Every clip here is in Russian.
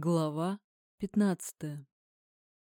Глава 15.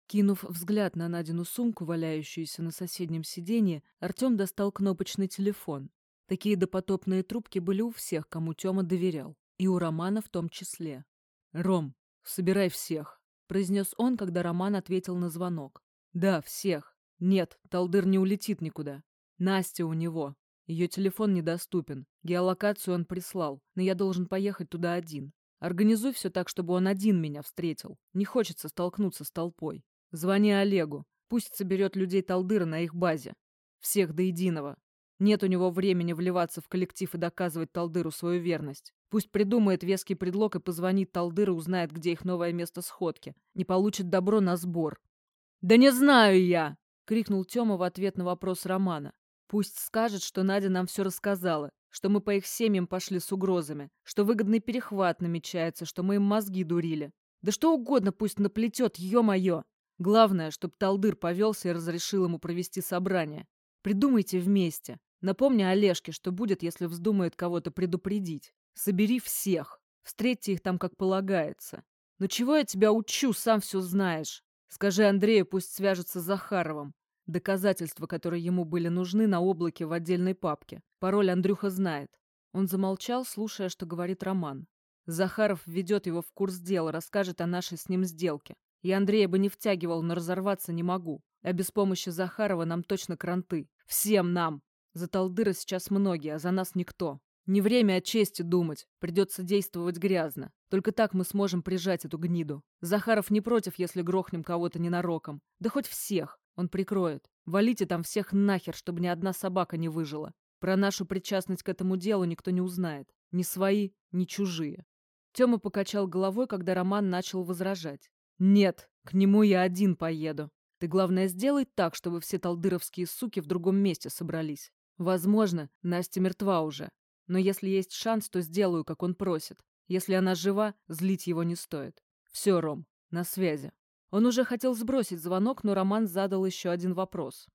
Кинув взгляд на Надину сумку, валяющуюся на соседнем сиденье, Артем достал кнопочный телефон. Такие допотопные трубки были у всех, кому Тёма доверял, и у Романа в том числе. «Ром, собирай всех», — произнес он, когда Роман ответил на звонок. «Да, всех. Нет, Талдыр не улетит никуда. Настя у него. Ее телефон недоступен. Геолокацию он прислал, но я должен поехать туда один. Организуй все так, чтобы он один меня встретил. Не хочется столкнуться с толпой. Звони Олегу. Пусть соберет людей Талдыра на их базе. Всех до единого. Нет у него времени вливаться в коллектив и доказывать Талдыру свою верность. Пусть придумает веский предлог и позвонит Талдыру, узнает, где их новое место сходки. Не получит добро на сбор. «Да не знаю я!» — крикнул Тёма в ответ на вопрос Романа. «Пусть скажет, что Надя нам все рассказала что мы по их семьям пошли с угрозами, что выгодный перехват намечается, что мы им мозги дурили. Да что угодно пусть наплетет, ё-моё. Главное, чтобы Талдыр повелся и разрешил ему провести собрание. Придумайте вместе. Напомни Олежке, что будет, если вздумает кого-то предупредить. Собери всех. Встретьте их там, как полагается. Но чего я тебя учу, сам все знаешь. Скажи Андрею, пусть свяжется с Захаровым. Доказательства, которые ему были нужны, на облаке в отдельной папке. Пароль Андрюха знает. Он замолчал, слушая, что говорит Роман. Захаров введет его в курс дела, расскажет о нашей с ним сделке. Я Андрея бы не втягивал, но разорваться не могу. А без помощи Захарова нам точно кранты. Всем нам. За Талдыра сейчас многие, а за нас никто. Не время о чести думать. Придется действовать грязно. Только так мы сможем прижать эту гниду. Захаров не против, если грохнем кого-то ненароком. Да хоть всех. Он прикроет. Валите там всех нахер, чтобы ни одна собака не выжила. Про нашу причастность к этому делу никто не узнает. Ни свои, ни чужие. Тёма покачал головой, когда Роман начал возражать. «Нет, к нему я один поеду. Ты, главное, сделай так, чтобы все талдыровские суки в другом месте собрались. Возможно, Настя мертва уже. Но если есть шанс, то сделаю, как он просит. Если она жива, злить его не стоит. Все, Ром, на связи». Он уже хотел сбросить звонок, но Роман задал еще один вопрос.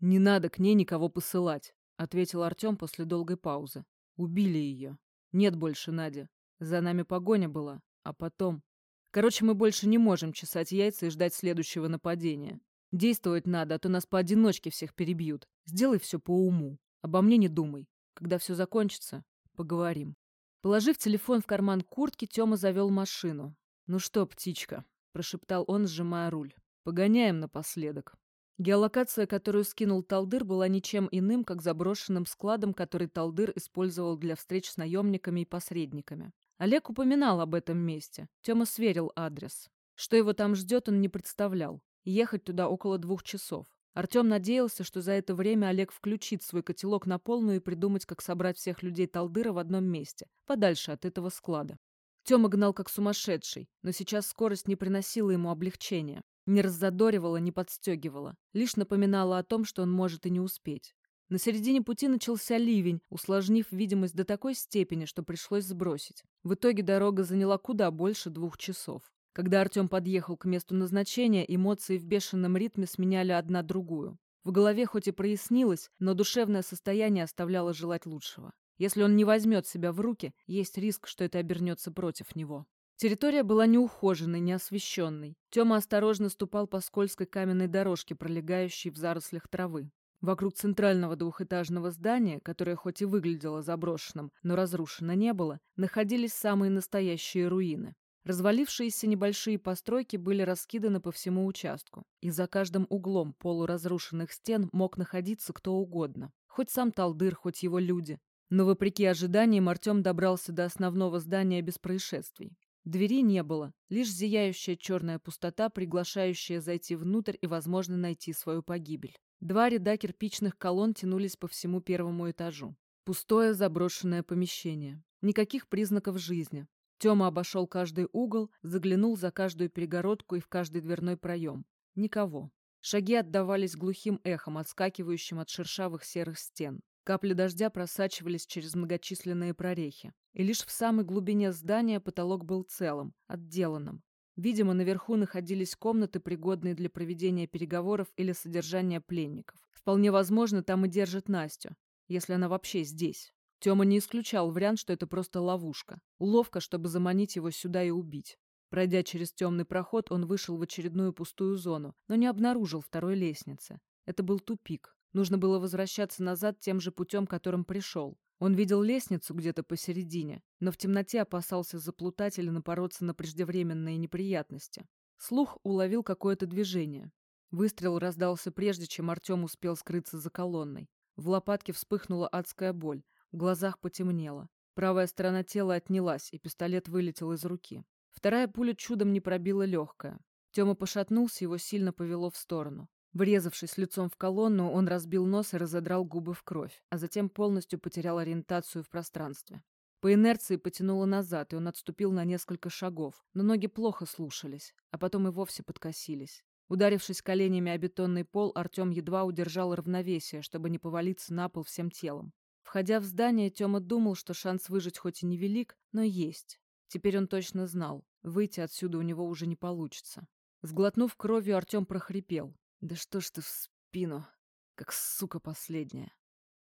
«Не надо к ней никого посылать», — ответил Артем после долгой паузы. «Убили ее. Нет больше Нади. За нами погоня была. А потом... Короче, мы больше не можем чесать яйца и ждать следующего нападения. Действовать надо, а то нас поодиночке всех перебьют. Сделай все по уму. Обо мне не думай. Когда все закончится, поговорим». Положив телефон в карман куртки, Тёма завел машину. «Ну что, птичка, прошептал он, сжимая руль. «Погоняем напоследок». Геолокация, которую скинул Талдыр, была ничем иным, как заброшенным складом, который Талдыр использовал для встреч с наемниками и посредниками. Олег упоминал об этом месте. Тёма сверил адрес. Что его там ждет, он не представлял. Ехать туда около двух часов. Артем надеялся, что за это время Олег включит свой котелок на полную и придумать, как собрать всех людей Талдыра в одном месте, подальше от этого склада. Тёма гнал как сумасшедший, но сейчас скорость не приносила ему облегчения. Не раззадоривала, не подстегивала. Лишь напоминала о том, что он может и не успеть. На середине пути начался ливень, усложнив видимость до такой степени, что пришлось сбросить. В итоге дорога заняла куда больше двух часов. Когда Артем подъехал к месту назначения, эмоции в бешеном ритме сменяли одна другую. В голове хоть и прояснилось, но душевное состояние оставляло желать лучшего. Если он не возьмет себя в руки, есть риск, что это обернется против него. Территория была неухоженной, неосвещенной. Тёма осторожно ступал по скользкой каменной дорожке, пролегающей в зарослях травы. Вокруг центрального двухэтажного здания, которое хоть и выглядело заброшенным, но разрушено не было, находились самые настоящие руины. Развалившиеся небольшие постройки были раскиданы по всему участку, и за каждым углом полуразрушенных стен мог находиться кто угодно. Хоть сам Талдыр, хоть его люди. Но, вопреки ожиданиям, Артем добрался до основного здания без происшествий. Двери не было, лишь зияющая черная пустота, приглашающая зайти внутрь и, возможно, найти свою погибель. Два ряда кирпичных колонн тянулись по всему первому этажу. Пустое заброшенное помещение. Никаких признаков жизни. Тёма обошел каждый угол, заглянул за каждую перегородку и в каждый дверной проем. Никого. Шаги отдавались глухим эхом, отскакивающим от шершавых серых стен. Капли дождя просачивались через многочисленные прорехи. И лишь в самой глубине здания потолок был целым, отделанным. Видимо, наверху находились комнаты, пригодные для проведения переговоров или содержания пленников. Вполне возможно, там и держат Настю, если она вообще здесь. Тёма не исключал вариант, что это просто ловушка. Уловка, чтобы заманить его сюда и убить. Пройдя через темный проход, он вышел в очередную пустую зону, но не обнаружил второй лестницы. Это был тупик. Нужно было возвращаться назад тем же путем, которым пришел. Он видел лестницу где-то посередине, но в темноте опасался заплутать или напороться на преждевременные неприятности. Слух уловил какое-то движение. Выстрел раздался прежде, чем Артем успел скрыться за колонной. В лопатке вспыхнула адская боль, в глазах потемнело. Правая сторона тела отнялась, и пистолет вылетел из руки. Вторая пуля чудом не пробила легкое. Тёма пошатнулся, его сильно повело в сторону. Врезавшись лицом в колонну, он разбил нос и разодрал губы в кровь, а затем полностью потерял ориентацию в пространстве. По инерции потянуло назад, и он отступил на несколько шагов, но ноги плохо слушались, а потом и вовсе подкосились. Ударившись коленями о бетонный пол, Артем едва удержал равновесие, чтобы не повалиться на пол всем телом. Входя в здание, Тёма думал, что шанс выжить хоть и невелик, но есть. Теперь он точно знал, выйти отсюда у него уже не получится. Сглотнув кровью, Артем прохрипел. «Да что ж ты в спину, как сука последняя!»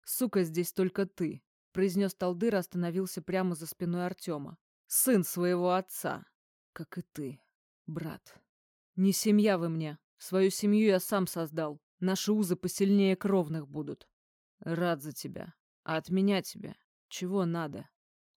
«Сука здесь только ты», — произнес Талдыр, остановился прямо за спиной Артема. «Сын своего отца, как и ты, брат». Не семья вы мне. Свою семью я сам создал. Наши узы посильнее кровных будут. Рад за тебя. А от меня тебе чего надо?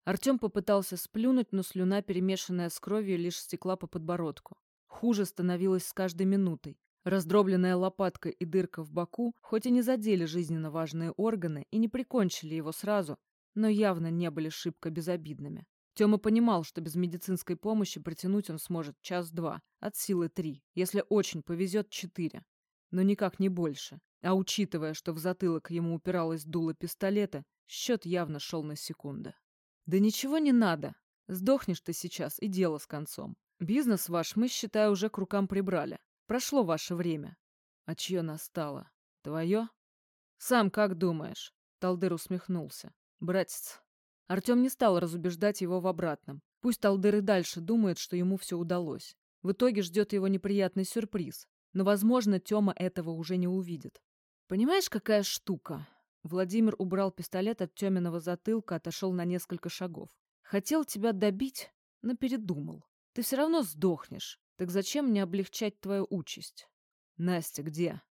Артем попытался сплюнуть, но слюна, перемешанная с кровью, лишь стекла по подбородку. Хуже становилось с каждой минутой. Раздробленная лопатка и дырка в боку, хоть и не задели жизненно важные органы и не прикончили его сразу, но явно не были шибко безобидными. Тёма понимал, что без медицинской помощи протянуть он сможет час-два, от силы три, если очень повезет четыре. Но никак не больше. А учитывая, что в затылок ему упиралось дуло пистолета, счет явно шел на секунды. «Да ничего не надо. Сдохнешь ты сейчас, и дело с концом. Бизнес ваш мы, считай, уже к рукам прибрали. Прошло ваше время. А чье настало? Твое? Сам как думаешь?» Талдыр усмехнулся. «Братец, Артем не стал разубеждать его в обратном. Пусть Алдер и дальше думает, что ему все удалось. В итоге ждет его неприятный сюрприз. Но, возможно, Тёма этого уже не увидит. «Понимаешь, какая штука?» Владимир убрал пистолет от Тёминого затылка, отошел на несколько шагов. «Хотел тебя добить, но передумал. Ты все равно сдохнешь. Так зачем мне облегчать твою участь?» «Настя, где?»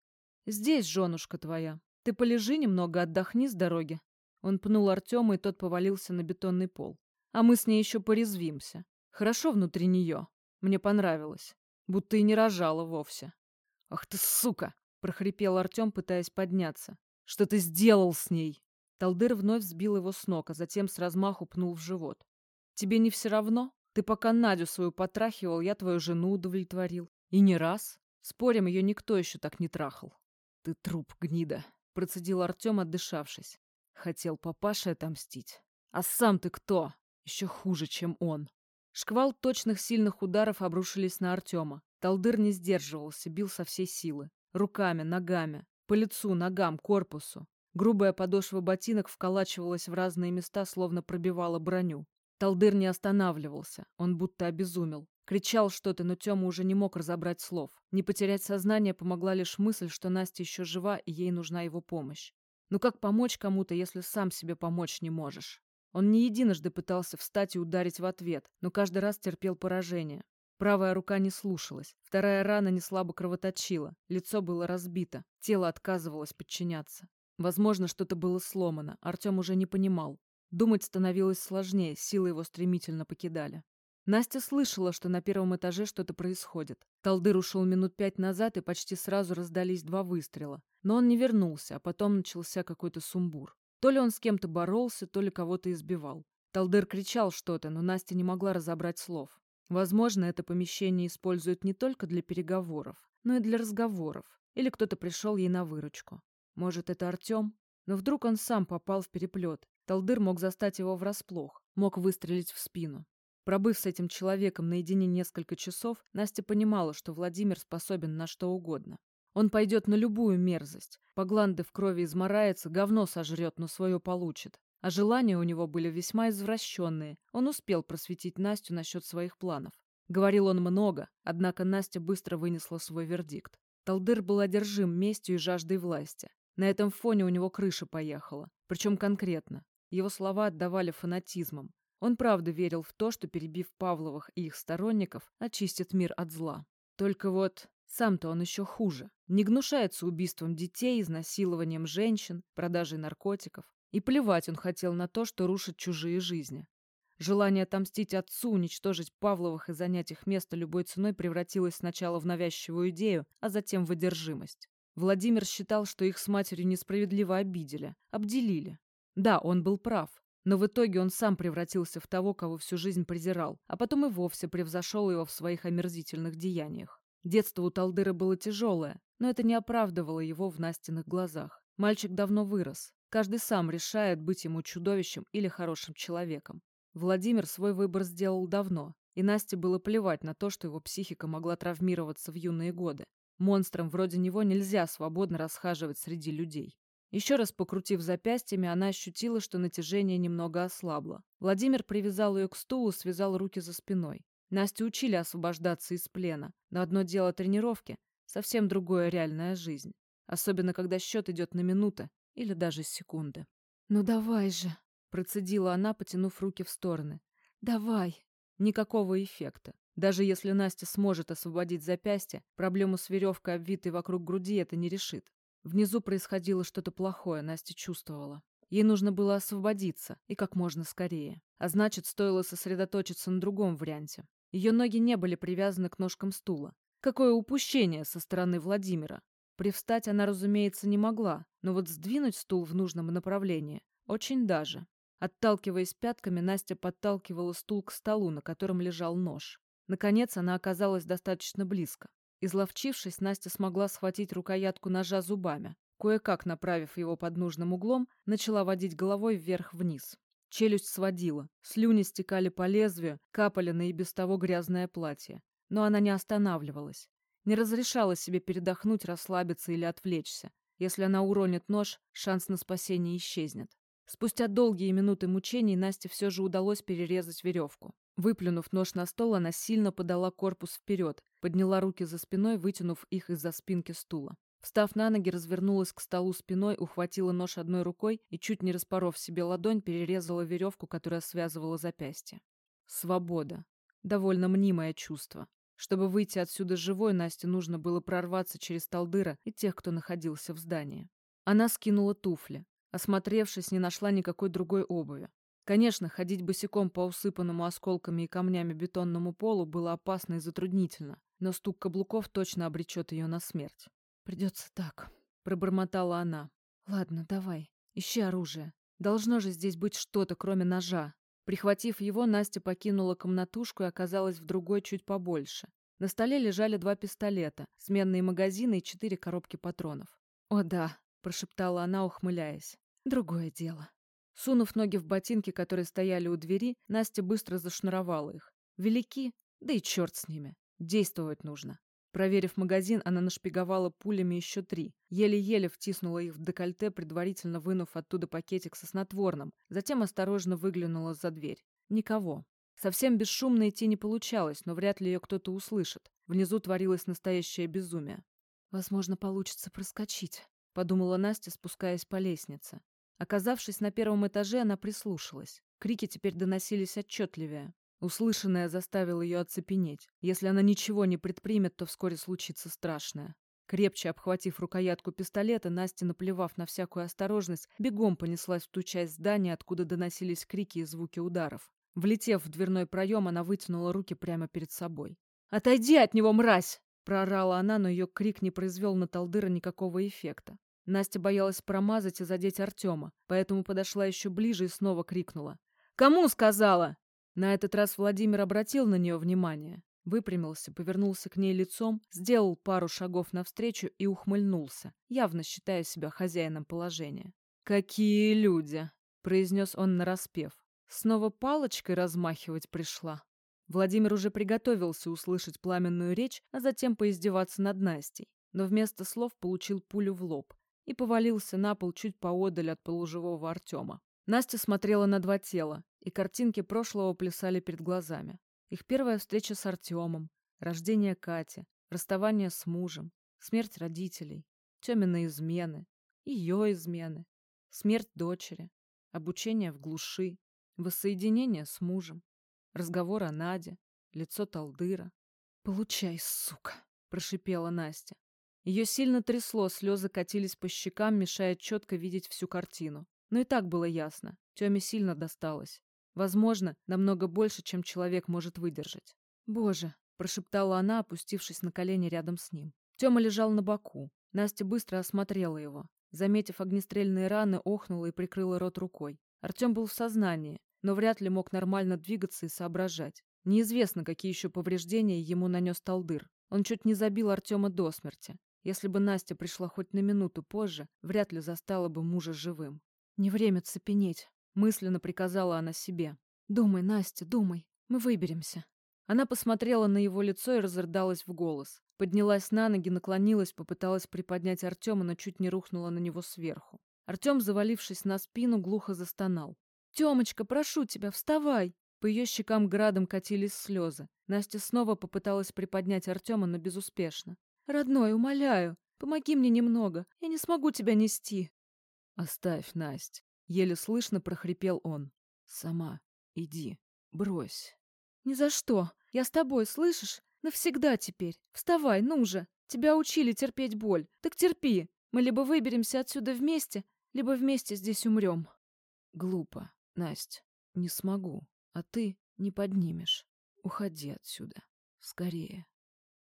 «Здесь, женушка твоя. Ты полежи немного, отдохни с дороги, он пнул Артема, и тот повалился на бетонный пол. А мы с ней еще порезвимся. Хорошо внутри нее. Мне понравилось. Будто и не рожала вовсе. «Ах ты, сука!» — прохрипел Артем, пытаясь подняться. «Что ты сделал с ней?» Талдыр вновь сбил его с ног, а затем с размаху пнул в живот. «Тебе не все равно? Ты пока Надю свою потрахивал, я твою жену удовлетворил. И не раз. Спорим, ее никто еще так не трахал». «Ты труп, гнида», — процедил Артем, отдышавшись. Хотел папаше отомстить. А сам ты кто? Еще хуже, чем он. Шквал точных сильных ударов обрушились на Артема. Талдыр не сдерживался, бил со всей силы. Руками, ногами, по лицу, ногам, корпусу. Грубая подошва ботинок вколачивалась в разные места, словно пробивала броню. Талдыр не останавливался, он будто обезумел. Кричал что-то, но Тёма уже не мог разобрать слов. Не потерять сознание помогла лишь мысль, что Настя еще жива и ей нужна его помощь. Ну как помочь кому-то, если сам себе помочь не можешь? Он не единожды пытался встать и ударить в ответ, но каждый раз терпел поражение. Правая рука не слушалась, вторая рана не слабо кровоточила, лицо было разбито, тело отказывалось подчиняться. Возможно, что-то было сломано, Артем уже не понимал. Думать становилось сложнее, силы его стремительно покидали. Настя слышала, что на первом этаже что-то происходит. Талдыр ушел минут пять назад, и почти сразу раздались два выстрела. Но он не вернулся, а потом начался какой-то сумбур. То ли он с кем-то боролся, то ли кого-то избивал. Талдыр кричал что-то, но Настя не могла разобрать слов. Возможно, это помещение используют не только для переговоров, но и для разговоров. Или кто-то пришел ей на выручку. Может, это Артем? Но вдруг он сам попал в переплет. Талдыр мог застать его врасплох, мог выстрелить в спину. Пробыв с этим человеком наедине несколько часов, Настя понимала, что Владимир способен на что угодно. Он пойдет на любую мерзость. Погланды в крови изморается, говно сожрет, но свое получит. А желания у него были весьма извращенные. Он успел просветить Настю насчет своих планов. Говорил он много, однако Настя быстро вынесла свой вердикт. Талдыр был одержим местью и жаждой власти. На этом фоне у него крыша поехала. Причем конкретно. Его слова отдавали фанатизмом. Он правда верил в то, что, перебив Павловых и их сторонников, очистит мир от зла. Только вот сам-то он еще хуже. Не гнушается убийством детей, изнасилованием женщин, продажей наркотиков. И плевать он хотел на то, что рушит чужие жизни. Желание отомстить отцу, уничтожить Павловых и занять их место любой ценой превратилось сначала в навязчивую идею, а затем в одержимость. Владимир считал, что их с матерью несправедливо обидели, обделили. Да, он был прав, но в итоге он сам превратился в того, кого всю жизнь презирал, а потом и вовсе превзошел его в своих омерзительных деяниях. Детство у Талдыра было тяжелое, но это не оправдывало его в Настиных глазах. Мальчик давно вырос. Каждый сам решает, быть ему чудовищем или хорошим человеком. Владимир свой выбор сделал давно, и Насте было плевать на то, что его психика могла травмироваться в юные годы. Монстрам вроде него нельзя свободно расхаживать среди людей. Еще раз покрутив запястьями, она ощутила, что натяжение немного ослабло. Владимир привязал ее к стулу, связал руки за спиной. Настю учили освобождаться из плена, но одно дело тренировки, совсем другое реальная жизнь. Особенно, когда счет идет на минуты или даже секунды. «Ну давай же!» Процедила она, потянув руки в стороны. «Давай!» Никакого эффекта. Даже если Настя сможет освободить запястье, проблему с веревкой, обвитой вокруг груди, это не решит. Внизу происходило что-то плохое, Настя чувствовала. Ей нужно было освободиться, и как можно скорее. А значит, стоило сосредоточиться на другом варианте. Ее ноги не были привязаны к ножкам стула. Какое упущение со стороны Владимира. Привстать она, разумеется, не могла, но вот сдвинуть стул в нужном направлении очень даже. Отталкиваясь пятками, Настя подталкивала стул к столу, на котором лежал нож. Наконец она оказалась достаточно близко. Изловчившись, Настя смогла схватить рукоятку ножа зубами. Кое-как направив его под нужным углом, начала водить головой вверх-вниз. Челюсть сводила, слюни стекали по лезвию, капали на и без того грязное платье. Но она не останавливалась. Не разрешала себе передохнуть, расслабиться или отвлечься. Если она уронит нож, шанс на спасение исчезнет. Спустя долгие минуты мучений Насте все же удалось перерезать веревку. Выплюнув нож на стол, она сильно подала корпус вперед, подняла руки за спиной, вытянув их из-за спинки стула. Встав на ноги, развернулась к столу спиной, ухватила нож одной рукой и, чуть не распоров себе ладонь, перерезала веревку, которая связывала запястье. Свобода. Довольно мнимое чувство. Чтобы выйти отсюда живой, Насте нужно было прорваться через Талдыра и тех, кто находился в здании. Она скинула туфли. Осмотревшись, не нашла никакой другой обуви. Конечно, ходить босиком по усыпанному осколками и камнями бетонному полу было опасно и затруднительно, но стук каблуков точно обречет ее на смерть. «Придется так», — пробормотала она. «Ладно, давай, ищи оружие. Должно же здесь быть что-то, кроме ножа». Прихватив его, Настя покинула комнатушку и оказалась в другой чуть побольше. На столе лежали два пистолета, сменные магазины и четыре коробки патронов. «О да», — прошептала она, ухмыляясь. Другое дело. Сунув ноги в ботинки, которые стояли у двери, Настя быстро зашнуровала их. Велики, да и черт с ними. Действовать нужно. Проверив магазин, она нашпиговала пулями еще три. Еле-еле втиснула их в декольте, предварительно вынув оттуда пакетик со снотворным. Затем осторожно выглянула за дверь. Никого. Совсем бесшумно идти не получалось, но вряд ли ее кто-то услышит. Внизу творилось настоящее безумие. «Возможно, получится проскочить», — подумала Настя, спускаясь по лестнице. Оказавшись на первом этаже, она прислушалась. Крики теперь доносились отчетливее. Услышанное заставило ее оцепенеть. Если она ничего не предпримет, то вскоре случится страшное. Крепче обхватив рукоятку пистолета, Настя, наплевав на всякую осторожность, бегом понеслась в ту часть здания, откуда доносились крики и звуки ударов. Влетев в дверной проем, она вытянула руки прямо перед собой. «Отойди от него, мразь!» Проорала она, но ее крик не произвел на Талдыра никакого эффекта. Настя боялась промазать и задеть Артема, поэтому подошла еще ближе и снова крикнула. «Кому сказала?» На этот раз Владимир обратил на нее внимание. Выпрямился, повернулся к ней лицом, сделал пару шагов навстречу и ухмыльнулся, явно считая себя хозяином положения. «Какие люди!» — произнес он нараспев. «Снова палочкой размахивать пришла». Владимир уже приготовился услышать пламенную речь, а затем поиздеваться над Настей, но вместо слов получил пулю в лоб, и повалился на пол чуть поодаль от полуживого Артема. Настя смотрела на два тела, и картинки прошлого плясали перед глазами. Их первая встреча с Артемом, рождение Кати, расставание с мужем, смерть родителей, Тёмины измены, ее измены, смерть дочери, обучение в глуши, Воссоединение с мужем. Разговор о Наде. Лицо Талдыра. «Получай, сука!» — прошипела Настя. Ее сильно трясло, слезы катились по щекам, мешая четко видеть всю картину. Но и так было ясно. Теме сильно досталось. Возможно, намного больше, чем человек может выдержать. «Боже!» — прошептала она, опустившись на колени рядом с ним. Тёма лежал на боку. Настя быстро осмотрела его. Заметив огнестрельные раны, охнула и прикрыла рот рукой. Артем был в сознании, но вряд ли мог нормально двигаться и соображать. Неизвестно, какие еще повреждения ему нанес Талдыр. Он чуть не забил Артема до смерти. Если бы Настя пришла хоть на минуту позже, вряд ли застала бы мужа живым. «Не время цепенеть», — мысленно приказала она себе. «Думай, Настя, думай. Мы выберемся». Она посмотрела на его лицо и разрыдалась в голос. Поднялась на ноги, наклонилась, попыталась приподнять Артема, но чуть не рухнула на него сверху. Артем, завалившись на спину, глухо застонал. «Темочка, прошу тебя, вставай!» По ее щекам градом катились слезы. Настя снова попыталась приподнять Артема, но безуспешно. «Родной, умоляю, помоги мне немного. Я не смогу тебя нести». «Оставь, Насть!» — еле слышно прохрипел он. «Сама иди, брось». «Ни за что. Я с тобой, слышишь? Навсегда теперь. Вставай, ну же. Тебя учили терпеть боль. Так терпи. Мы либо выберемся отсюда вместе, либо вместе здесь умрем». «Глупо, Насть. Не смогу. А ты не поднимешь. Уходи отсюда. Скорее».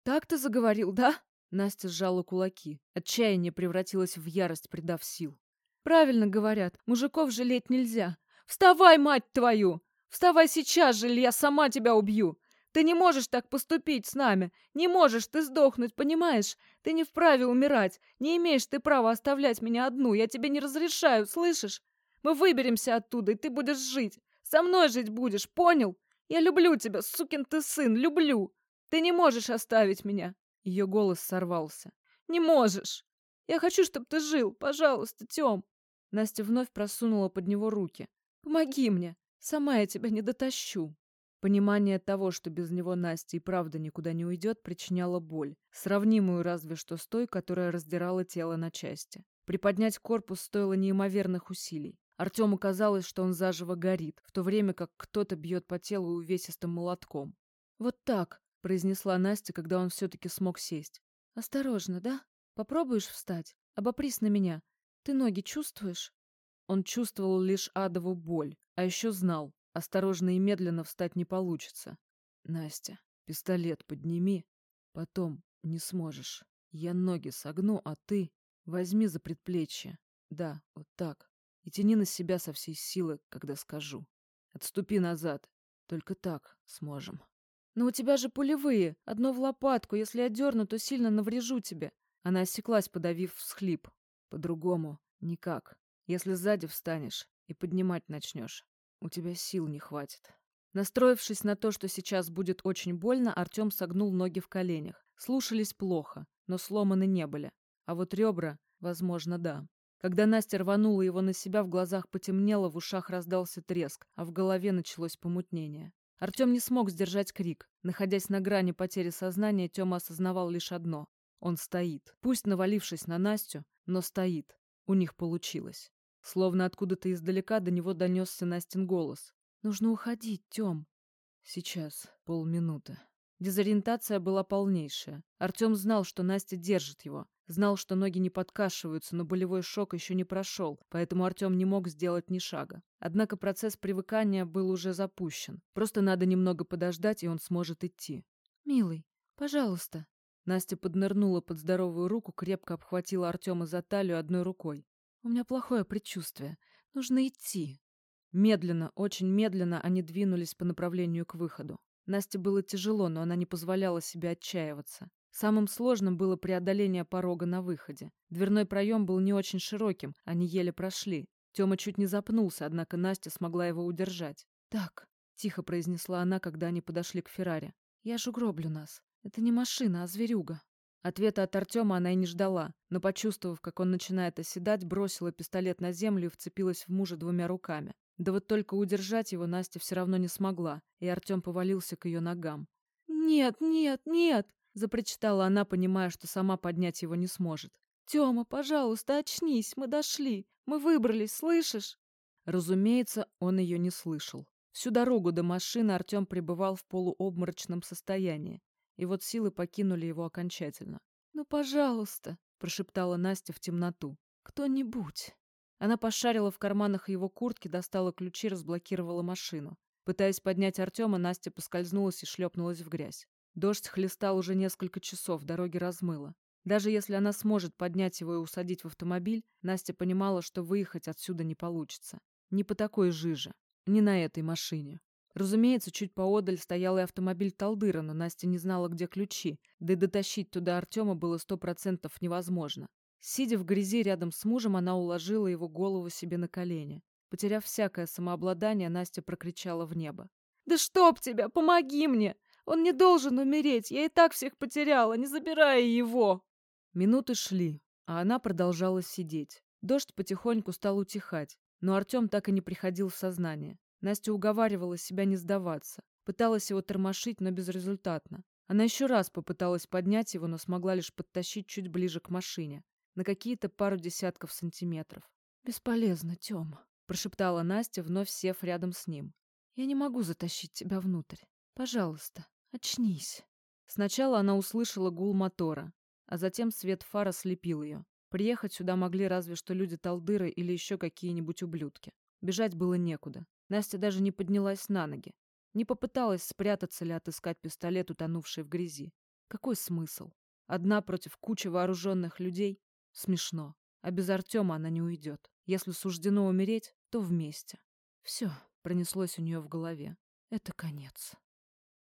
«Так ты заговорил, да?» Настя сжала кулаки. Отчаяние превратилось в ярость, придав сил. «Правильно говорят, мужиков жалеть нельзя. Вставай, мать твою! Вставай сейчас же, или я сама тебя убью! Ты не можешь так поступить с нами! Не можешь ты сдохнуть, понимаешь? Ты не вправе умирать! Не имеешь ты права оставлять меня одну! Я тебе не разрешаю, слышишь? Мы выберемся оттуда, и ты будешь жить! Со мной жить будешь, понял? Я люблю тебя, сукин ты сын, люблю! Ты не можешь оставить меня!» Ее голос сорвался. «Не можешь! Я хочу, чтобы ты жил! Пожалуйста, Тем!» Настя вновь просунула под него руки. «Помоги мне! Сама я тебя не дотащу. Понимание того, что без него Настя и правда никуда не уйдет, причиняло боль, сравнимую разве что с той, которая раздирала тело на части. Приподнять корпус стоило неимоверных усилий. Артему казалось, что он заживо горит, в то время как кто-то бьет по телу увесистым молотком. «Вот так», — произнесла Настя, когда он все-таки смог сесть. «Осторожно, да? Попробуешь встать? Обопрись на меня. Ты ноги чувствуешь?» Он чувствовал лишь адову боль, а еще знал, осторожно и медленно встать не получится. «Настя, пистолет подними, потом не сможешь. Я ноги согну, а ты возьми за предплечье. Да, вот так. И тяни на себя со всей силы, когда скажу. Отступи назад. Только так сможем». «Но у тебя же пулевые. Одно в лопатку. Если я дерну, то сильно наврежу тебе». Она осеклась, подавив всхлип. «По-другому никак. Если сзади встанешь и поднимать начнешь, у тебя сил не хватит. Настроившись на то, что сейчас будет очень больно, Артем согнул ноги в коленях. Слушались плохо, но сломаны не были. А вот ребра, возможно, да. Когда Настя рванула его на себя, в глазах потемнело, в ушах раздался треск, а в голове началось помутнение. Артем не смог сдержать крик. Находясь на грани потери сознания, Тёма осознавал лишь одно. Он стоит. Пусть навалившись на Настю, но стоит. У них получилось. Словно откуда-то издалека до него донесся Настин голос. «Нужно уходить, Тём». «Сейчас, полминуты». Дезориентация была полнейшая. Артем знал, что Настя держит его. Знал, что ноги не подкашиваются, но болевой шок еще не прошел, поэтому Артем не мог сделать ни шага. Однако процесс привыкания был уже запущен. Просто надо немного подождать, и он сможет идти. «Милый, пожалуйста». Настя поднырнула под здоровую руку, крепко обхватила Артема за талию одной рукой. У меня плохое предчувствие. Нужно идти. Медленно, очень медленно они двинулись по направлению к выходу. Насте было тяжело, но она не позволяла себе отчаиваться. Самым сложным было преодоление порога на выходе. Дверной проем был не очень широким, они еле прошли. Тёма чуть не запнулся, однако Настя смогла его удержать. «Так», — тихо произнесла она, когда они подошли к Феррари. «Я ж угроблю нас. Это не машина, а зверюга». Ответа от Артема она и не ждала, но, почувствовав, как он начинает оседать, бросила пистолет на землю и вцепилась в мужа двумя руками. Да вот только удержать его Настя все равно не смогла, и Артем повалился к ее ногам. «Нет, нет, нет!» — запричитала она, понимая, что сама поднять его не сможет. «Тема, пожалуйста, очнись, мы дошли, мы выбрались, слышишь?» Разумеется, он ее не слышал. Всю дорогу до машины Артем пребывал в полуобморочном состоянии, и вот силы покинули его окончательно. «Ну, пожалуйста», — прошептала Настя в темноту. «Кто-нибудь». Она пошарила в карманах его куртки, достала ключи, разблокировала машину. Пытаясь поднять Артема, Настя поскользнулась и шлепнулась в грязь. Дождь хлестал уже несколько часов, дороги размыло. Даже если она сможет поднять его и усадить в автомобиль, Настя понимала, что выехать отсюда не получится. Не по такой жиже, не на этой машине. Разумеется, чуть поодаль стоял и автомобиль Талдыра, но Настя не знала, где ключи, да и дотащить туда Артема было сто процентов невозможно. Сидя в грязи рядом с мужем, она уложила его голову себе на колени. Потеряв всякое самообладание, Настя прокричала в небо. «Да чтоб тебя! Помоги мне! Он не должен умереть! Я и так всех потеряла! Не забирай его!» Минуты шли, а она продолжала сидеть. Дождь потихоньку стал утихать, но Артем так и не приходил в сознание. Настя уговаривала себя не сдаваться. Пыталась его тормошить, но безрезультатно. Она еще раз попыталась поднять его, но смогла лишь подтащить чуть ближе к машине. На какие-то пару десятков сантиметров. «Бесполезно, Тём», — прошептала Настя, вновь сев рядом с ним. «Я не могу затащить тебя внутрь. Пожалуйста, очнись». Сначала она услышала гул мотора, а затем свет фара слепил ее. Приехать сюда могли разве что люди Талдыры или еще какие-нибудь ублюдки. Бежать было некуда. Настя даже не поднялась на ноги. Не попыталась спрятаться или отыскать пистолет, утонувший в грязи. Какой смысл? Одна против кучи вооруженных людей? Смешно. А без Артема она не уйдет. Если суждено умереть, то вместе. Все пронеслось у нее в голове. Это конец.